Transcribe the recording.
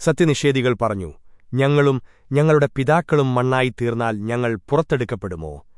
സത്യനിഷേധികൾ പറഞ്ഞു ഞങ്ങളും ഞങ്ങളുടെ പിതാക്കളും മണ്ണായിത്തീർന്നാൽ ഞങ്ങൾ പുറത്തെടുക്കപ്പെടുമോ?